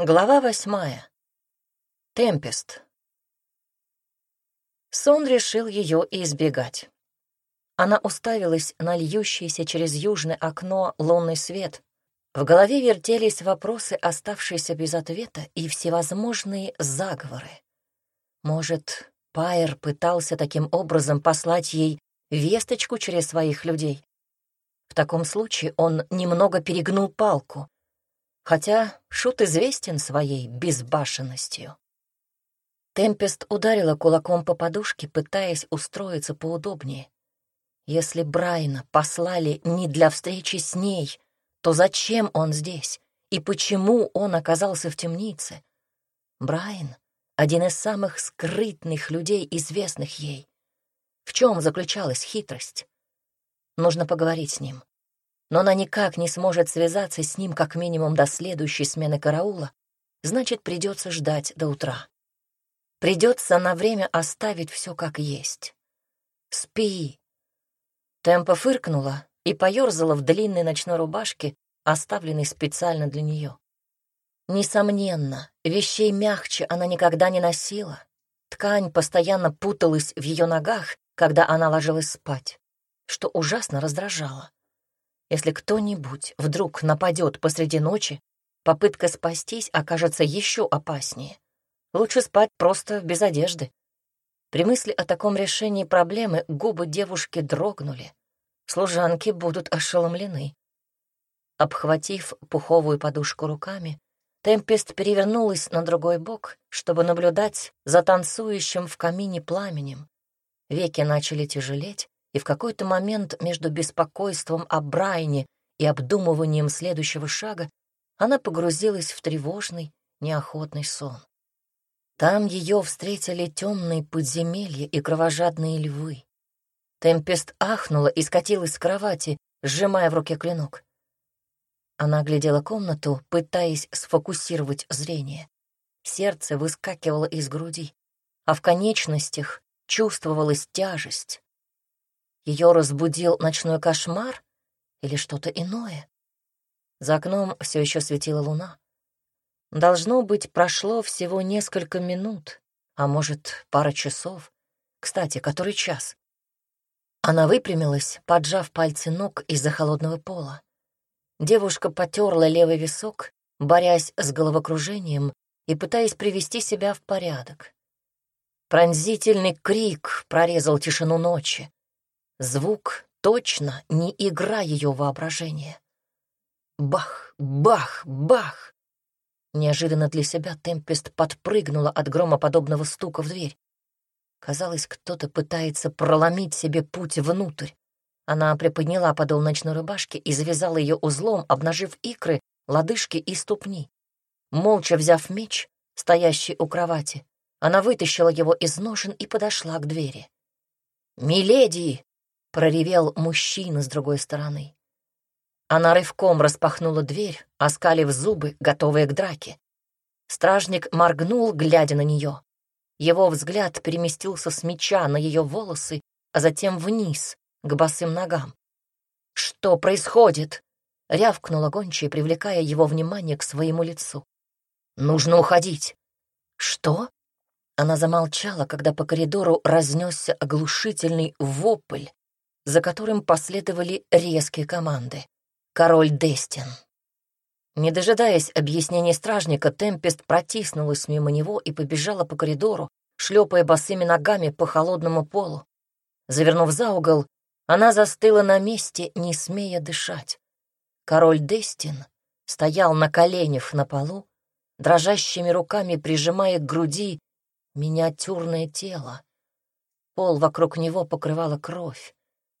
Глава восьмая. Темпест. Сон решил ее избегать. Она уставилась на льющийся через южное окно лунный свет. В голове вертелись вопросы, оставшиеся без ответа, и всевозможные заговоры. Может, Пайер пытался таким образом послать ей весточку через своих людей? В таком случае он немного перегнул палку — хотя Шут известен своей безбашенностью. Темпест ударила кулаком по подушке, пытаясь устроиться поудобнее. Если Брайна послали не для встречи с ней, то зачем он здесь и почему он оказался в темнице? Брайан — один из самых скрытных людей, известных ей. В чем заключалась хитрость? Нужно поговорить с ним но она никак не сможет связаться с ним как минимум до следующей смены караула, значит, придется ждать до утра. Придется на время оставить все как есть. Спи. Темпа фыркнула и поерзала в длинной ночной рубашке, оставленной специально для нее. Несомненно, вещей мягче она никогда не носила. Ткань постоянно путалась в ее ногах, когда она ложилась спать, что ужасно раздражало. Если кто-нибудь вдруг нападет посреди ночи, попытка спастись окажется еще опаснее. Лучше спать просто без одежды. При мысли о таком решении проблемы губы девушки дрогнули. Служанки будут ошеломлены. Обхватив пуховую подушку руками, Темпест перевернулась на другой бок, чтобы наблюдать за танцующим в камине пламенем. Веки начали тяжелеть, и в какой-то момент между беспокойством о Брайне и обдумыванием следующего шага она погрузилась в тревожный, неохотный сон. Там ее встретили темные подземелья и кровожадные львы. Темпест ахнула и скатилась с кровати, сжимая в руке клинок. Она глядела комнату, пытаясь сфокусировать зрение. Сердце выскакивало из груди, а в конечностях чувствовалась тяжесть. Ее разбудил ночной кошмар или что-то иное? За окном все еще светила луна. Должно быть, прошло всего несколько минут, а может, пара часов. Кстати, который час? Она выпрямилась, поджав пальцы ног из-за холодного пола. Девушка потерла левый висок, борясь с головокружением и пытаясь привести себя в порядок. Пронзительный крик прорезал тишину ночи. Звук точно не игра ее воображения. Бах, бах, бах! Неожиданно для себя Темпест подпрыгнула от громоподобного стука в дверь. Казалось, кто-то пытается проломить себе путь внутрь. Она приподняла подол ночной рубашки и завязала ее узлом, обнажив икры, лодыжки и ступни. Молча взяв меч, стоящий у кровати, она вытащила его из ножен и подошла к двери. «Миледи!» — проревел мужчина с другой стороны. Она рывком распахнула дверь, оскалив зубы, готовые к драке. Стражник моргнул, глядя на нее. Его взгляд переместился с меча на ее волосы, а затем вниз, к босым ногам. «Что происходит?» — рявкнула гончая, привлекая его внимание к своему лицу. «Нужно уходить». «Что?» Она замолчала, когда по коридору разнесся оглушительный вопль, за которым последовали резкие команды. Король Дестин. Не дожидаясь объяснений стражника, Темпест протиснулась мимо него и побежала по коридору, шлепая босыми ногами по холодному полу. Завернув за угол, она застыла на месте, не смея дышать. Король Дестин стоял на коленях на полу, дрожащими руками прижимая к груди миниатюрное тело. Пол вокруг него покрывала кровь.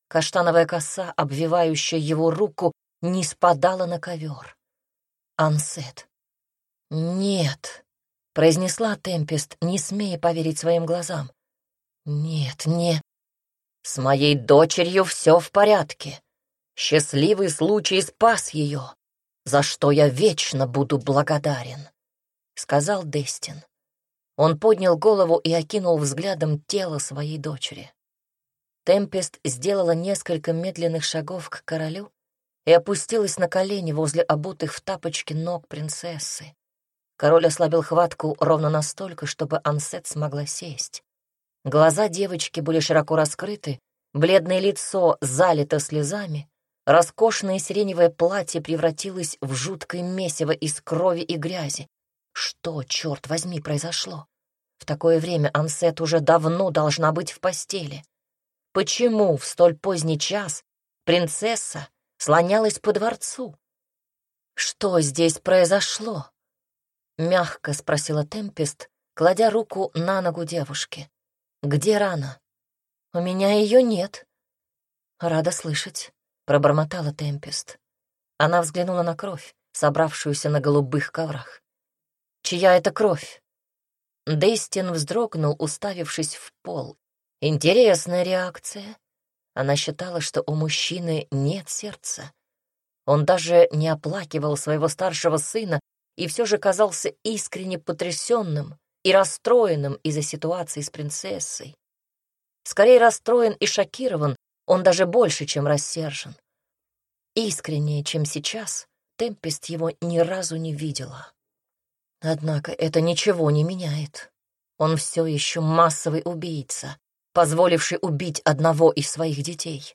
Каштановая коса, обвивающая его руку, не спадала на ковер. Ансет. «Нет», — произнесла Темпест, не смея поверить своим глазам. «Нет, не...» «С моей дочерью все в порядке. Счастливый случай спас ее, за что я вечно буду благодарен», — сказал Дестин. Он поднял голову и окинул взглядом тело своей дочери. Темпест сделала несколько медленных шагов к королю и опустилась на колени возле обутых в тапочки ног принцессы. Король ослабил хватку ровно настолько, чтобы Ансет смогла сесть. Глаза девочки были широко раскрыты, бледное лицо залито слезами, роскошное сиреневое платье превратилось в жуткое месиво из крови и грязи. Что, черт возьми, произошло? В такое время Ансет уже давно должна быть в постели. Почему в столь поздний час принцесса слонялась по дворцу? Что здесь произошло? Мягко спросила Темпест, кладя руку на ногу девушки. «Где рана?» «У меня ее нет». «Рада слышать», — пробормотала Темпест. Она взглянула на кровь, собравшуюся на голубых коврах. «Чья это кровь?» Дейстин вздрогнул, уставившись в пол. Интересная реакция. Она считала, что у мужчины нет сердца. Он даже не оплакивал своего старшего сына и все же казался искренне потрясенным и расстроенным из-за ситуации с принцессой. Скорее расстроен и шокирован, он даже больше, чем рассержен. Искреннее, чем сейчас, Темпест его ни разу не видела. Однако это ничего не меняет. Он все еще массовый убийца, позволивший убить одного из своих детей.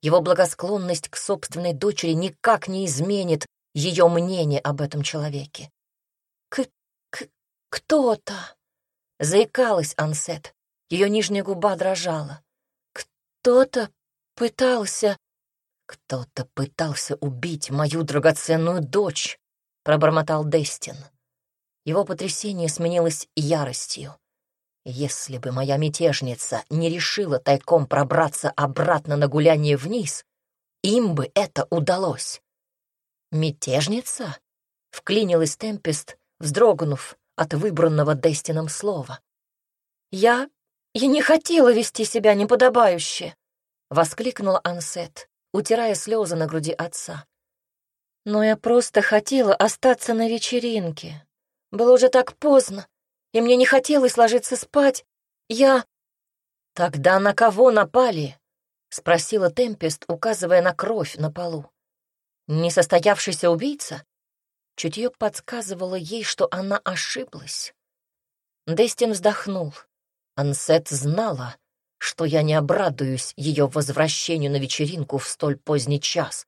Его благосклонность к собственной дочери никак не изменит ее мнение об этом человеке. «К... к... кто-то...» — заикалась Ансет. Ее нижняя губа дрожала. «Кто-то пытался...» «Кто-то пытался убить мою драгоценную дочь», — пробормотал Дестин. Его потрясение сменилось яростью. Если бы моя мятежница не решила тайком пробраться обратно на гуляние вниз, им бы это удалось. «Мятежница?» — вклинилась Темпест, вздрогнув от выбранного Дестином слова. «Я... я не хотела вести себя неподобающе!» — воскликнула Ансет, утирая слезы на груди отца. «Но я просто хотела остаться на вечеринке. Было уже так поздно, и мне не хотелось ложиться спать. Я...» «Тогда на кого напали?» — спросила Темпест, указывая на кровь на полу. Несостоявшийся убийца? Чутье подсказывало ей, что она ошиблась. Дестин вздохнул. Ансет знала, что я не обрадуюсь ее возвращению на вечеринку в столь поздний час.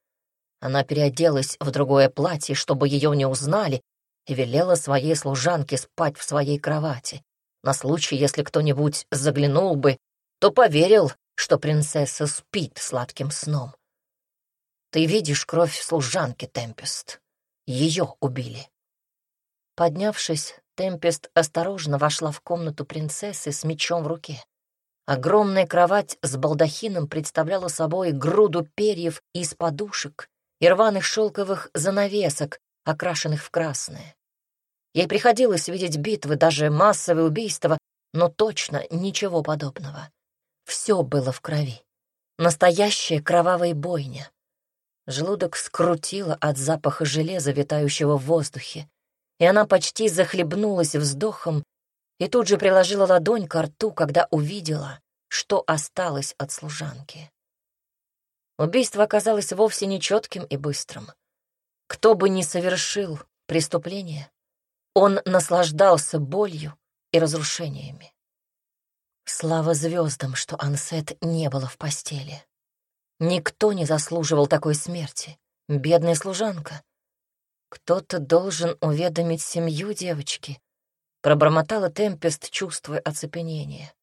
Она переоделась в другое платье, чтобы ее не узнали, и велела своей служанке спать в своей кровати. На случай, если кто-нибудь заглянул бы, то поверил, что принцесса спит сладким сном. Ты видишь кровь служанки, Темпест. Ее убили. Поднявшись, Темпест осторожно вошла в комнату принцессы с мечом в руке. Огромная кровать с балдахином представляла собой груду перьев из подушек и рваных шелковых занавесок, окрашенных в красное. Ей приходилось видеть битвы, даже массовые убийства, но точно ничего подобного. Все было в крови. Настоящая кровавая бойня. Желудок скрутило от запаха железа, витающего в воздухе, и она почти захлебнулась вздохом и тут же приложила ладонь к рту, когда увидела, что осталось от служанки. Убийство оказалось вовсе нечетким и быстрым. Кто бы ни совершил преступление, он наслаждался болью и разрушениями. Слава звездам, что Ансет не было в постели. Никто не заслуживал такой смерти. Бедная служанка. Кто-то должен уведомить семью девочки. Пробормотала Темпест, чувствуя оцепенение.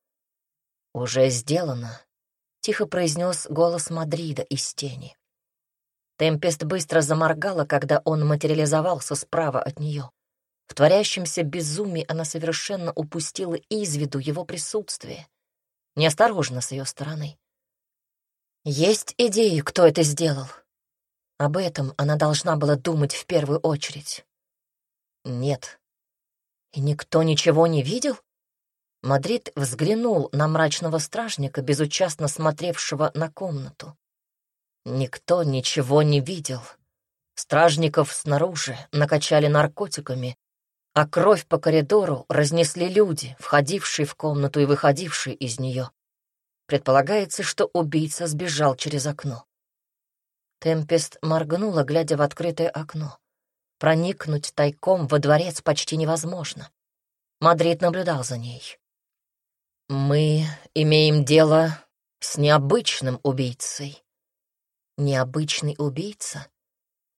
«Уже сделано», — тихо произнес голос Мадрида из тени. Темпест быстро заморгала, когда он материализовался справа от нее. В творящемся безумии она совершенно упустила из виду его присутствие. Неосторожно с ее стороны. Есть идеи, кто это сделал? Об этом она должна была думать в первую очередь. Нет. И никто ничего не видел? Мадрид взглянул на мрачного стражника, безучастно смотревшего на комнату. Никто ничего не видел. Стражников снаружи накачали наркотиками, а кровь по коридору разнесли люди, входившие в комнату и выходившие из нее. Предполагается, что убийца сбежал через окно. Темпест моргнула, глядя в открытое окно. Проникнуть тайком во дворец почти невозможно. Мадрид наблюдал за ней. «Мы имеем дело с необычным убийцей». «Необычный убийца?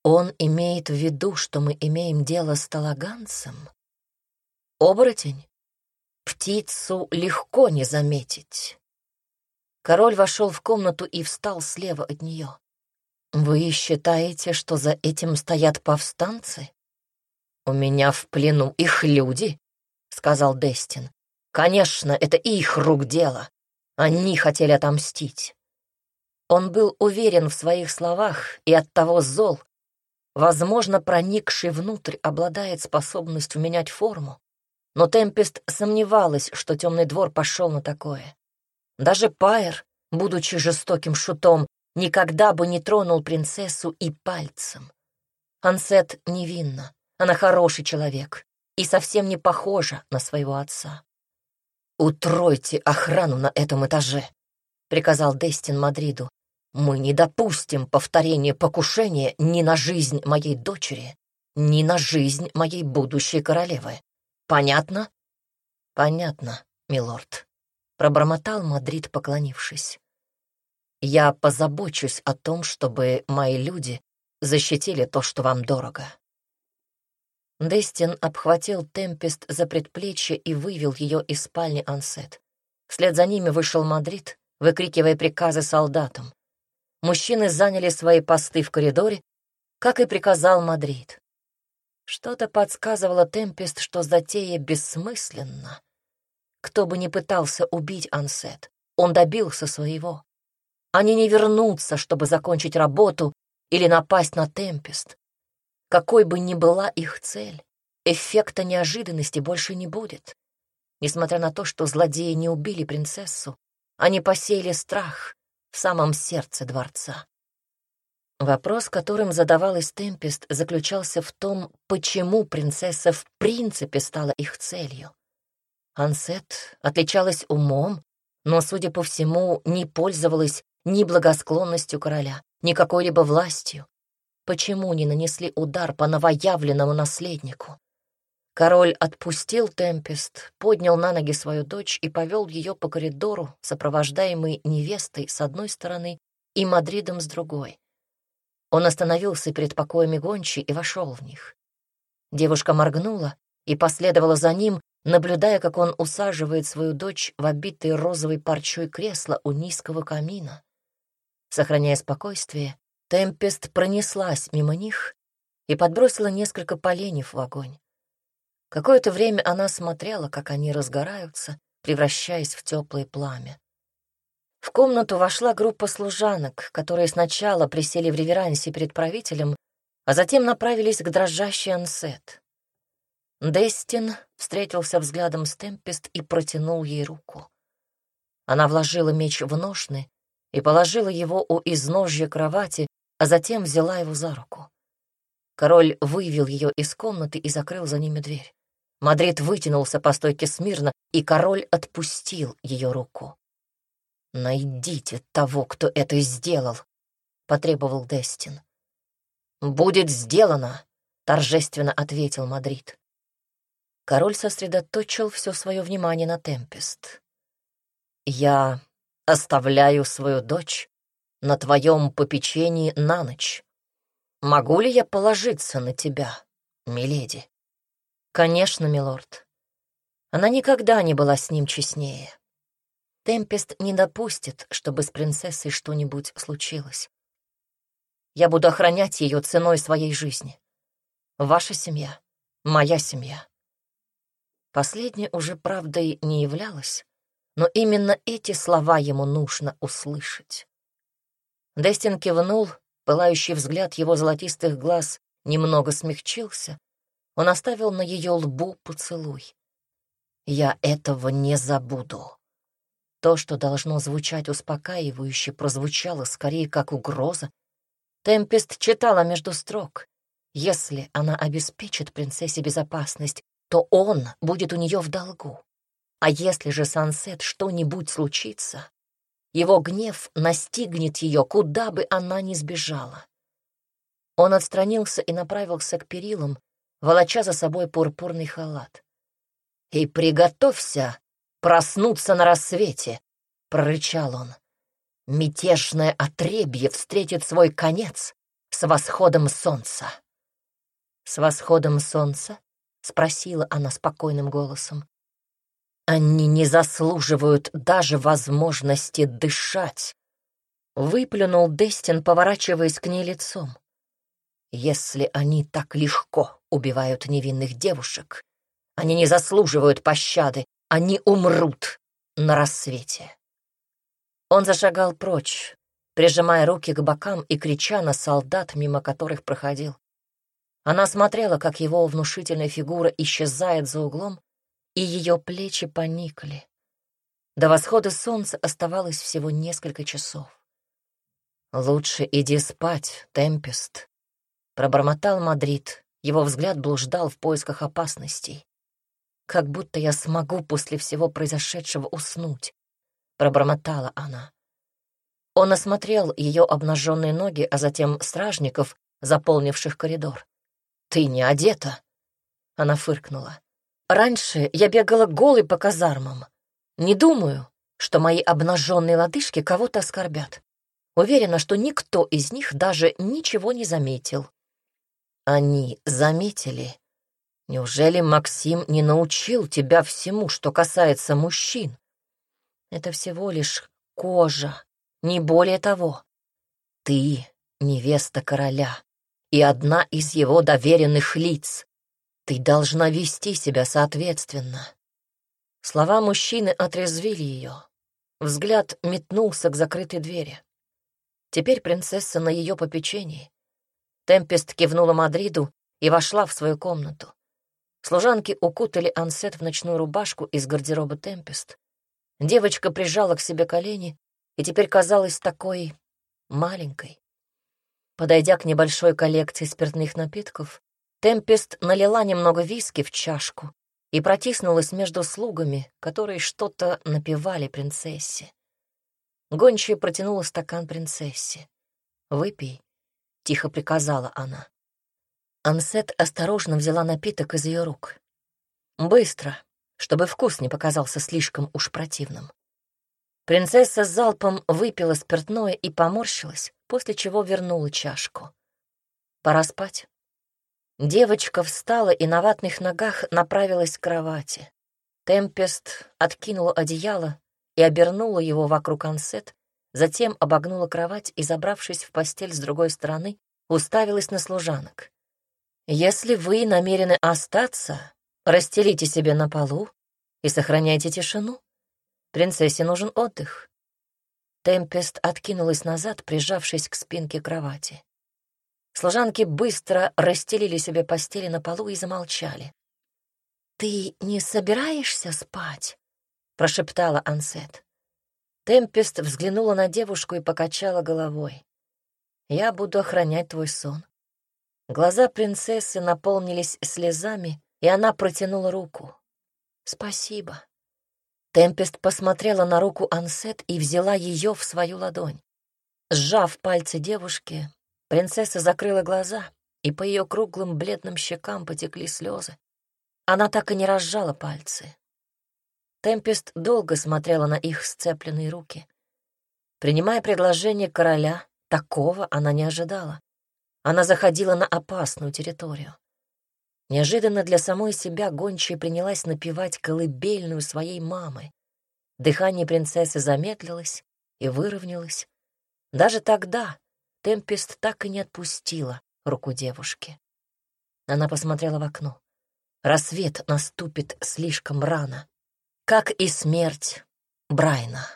Он имеет в виду, что мы имеем дело с талаганцем?» «Оборотень? Птицу легко не заметить». Король вошел в комнату и встал слева от нее. «Вы считаете, что за этим стоят повстанцы?» «У меня в плену их люди», — сказал Дестин. «Конечно, это их рук дело. Они хотели отомстить». Он был уверен в своих словах и оттого зол. Возможно, проникший внутрь обладает способностью менять форму. Но Темпест сомневалась, что темный двор пошел на такое. Даже Пайер, будучи жестоким шутом, никогда бы не тронул принцессу и пальцем. Ансет невинна, она хороший человек и совсем не похожа на своего отца. «Утройте охрану на этом этаже», — приказал Дестин Мадриду. «Мы не допустим повторения покушения ни на жизнь моей дочери, ни на жизнь моей будущей королевы. Понятно?» «Понятно, милорд», — пробормотал Мадрид, поклонившись. Я позабочусь о том, чтобы мои люди защитили то, что вам дорого. Дестин обхватил Темпест за предплечье и вывел ее из спальни Ансет. Вслед за ними вышел Мадрид, выкрикивая приказы солдатам. Мужчины заняли свои посты в коридоре, как и приказал Мадрид. Что-то подсказывало Темпест, что затея бессмысленна. Кто бы ни пытался убить Ансет, он добился своего. Они не вернутся, чтобы закончить работу или напасть на Темпест. Какой бы ни была их цель, эффекта неожиданности больше не будет. Несмотря на то, что злодеи не убили принцессу, они посеяли страх в самом сердце дворца. Вопрос, которым задавалась Темпест, заключался в том, почему принцесса в принципе стала их целью. Ансет отличалась умом, но, судя по всему, не пользовалась ни благосклонностью короля, ни какой-либо властью. Почему не нанесли удар по новоявленному наследнику? Король отпустил Темпест, поднял на ноги свою дочь и повел ее по коридору, сопровождаемый невестой с одной стороны и Мадридом с другой. Он остановился перед покоями гончи и вошел в них. Девушка моргнула и последовала за ним, наблюдая, как он усаживает свою дочь в обитое розовой парчой кресло у низкого камина. Сохраняя спокойствие, Темпест пронеслась мимо них и подбросила несколько поленьев в огонь. Какое-то время она смотрела, как они разгораются, превращаясь в теплое пламя. В комнату вошла группа служанок, которые сначала присели в реверансе перед правителем, а затем направились к дрожащей Ансет. Дестин встретился взглядом с Темпест и протянул ей руку. Она вложила меч в ножны и положила его у изножья кровати, а затем взяла его за руку. Король вывел ее из комнаты и закрыл за ними дверь. Мадрид вытянулся по стойке смирно, и король отпустил ее руку. «Найдите того, кто это сделал», — потребовал Дестин. «Будет сделано», — торжественно ответил Мадрид. Король сосредоточил все свое внимание на Темпест. «Я оставляю свою дочь на твоем попечении на ночь. Могу ли я положиться на тебя, миледи?» «Конечно, милорд. Она никогда не была с ним честнее. Темпест не допустит, чтобы с принцессой что-нибудь случилось. Я буду охранять ее ценой своей жизни. Ваша семья, моя семья». Последнее уже правдой не являлось, но именно эти слова ему нужно услышать. Дестин кивнул, пылающий взгляд его золотистых глаз немного смягчился. Он оставил на ее лбу поцелуй. «Я этого не забуду». То, что должно звучать успокаивающе, прозвучало скорее как угроза. Темпест читала между строк. Если она обеспечит принцессе безопасность, то он будет у нее в долгу. А если же Сансет что-нибудь случится, его гнев настигнет ее, куда бы она ни сбежала. Он отстранился и направился к перилам, волоча за собой пурпурный халат. «И приготовься проснуться на рассвете!» — прорычал он. «Мятежное отребье встретит свой конец с восходом солнца». «С восходом солнца?» — спросила она спокойным голосом. «Они не заслуживают даже возможности дышать», — выплюнул Дестин, поворачиваясь к ней лицом. «Если они так легко убивают невинных девушек, они не заслуживают пощады, они умрут на рассвете». Он зашагал прочь, прижимая руки к бокам и крича на солдат, мимо которых проходил. Она смотрела, как его внушительная фигура исчезает за углом, и ее плечи поникли. До восхода солнца оставалось всего несколько часов. «Лучше иди спать, Темпест», — пробормотал Мадрид. Его взгляд блуждал в поисках опасностей. «Как будто я смогу после всего произошедшего уснуть», — пробормотала она. Он осмотрел ее обнаженные ноги, а затем стражников, заполнивших коридор. «Ты не одета?» Она фыркнула. «Раньше я бегала голой по казармам. Не думаю, что мои обнаженные лодыжки кого-то оскорбят. Уверена, что никто из них даже ничего не заметил». «Они заметили. Неужели Максим не научил тебя всему, что касается мужчин?» «Это всего лишь кожа, не более того. Ты невеста короля и одна из его доверенных лиц. Ты должна вести себя соответственно. Слова мужчины отрезвили ее. Взгляд метнулся к закрытой двери. Теперь принцесса на ее попечении. Темпест кивнула Мадриду и вошла в свою комнату. Служанки укутали Ансет в ночную рубашку из гардероба Темпест. Девочка прижала к себе колени и теперь казалась такой маленькой. Подойдя к небольшой коллекции спиртных напитков, Темпест налила немного виски в чашку и протиснулась между слугами, которые что-то напевали принцессе. Гончая протянула стакан принцессе. «Выпей», — тихо приказала она. Ансет осторожно взяла напиток из ее рук. «Быстро, чтобы вкус не показался слишком уж противным». Принцесса с залпом выпила спиртное и поморщилась, после чего вернула чашку. Пора спать. Девочка встала и на ватных ногах направилась к кровати. Темпест откинула одеяло и обернула его вокруг ансет, затем обогнула кровать и, забравшись в постель с другой стороны, уставилась на служанок. «Если вы намерены остаться, расстелите себе на полу и сохраняйте тишину. Принцессе нужен отдых. Темпест откинулась назад, прижавшись к спинке кровати. Служанки быстро расстелили себе постели на полу и замолчали. «Ты не собираешься спать?» — прошептала Ансет. Темпест взглянула на девушку и покачала головой. «Я буду охранять твой сон». Глаза принцессы наполнились слезами, и она протянула руку. «Спасибо». Темпест посмотрела на руку Ансет и взяла ее в свою ладонь. Сжав пальцы девушки, принцесса закрыла глаза, и по ее круглым бледным щекам потекли слезы. Она так и не разжала пальцы. Темпест долго смотрела на их сцепленные руки. Принимая предложение короля, такого она не ожидала. Она заходила на опасную территорию. Неожиданно для самой себя гончая принялась напевать колыбельную своей мамы. Дыхание принцессы замедлилось и выровнялось. Даже тогда Темпест так и не отпустила руку девушки. Она посмотрела в окно. Рассвет наступит слишком рано, как и смерть Брайна.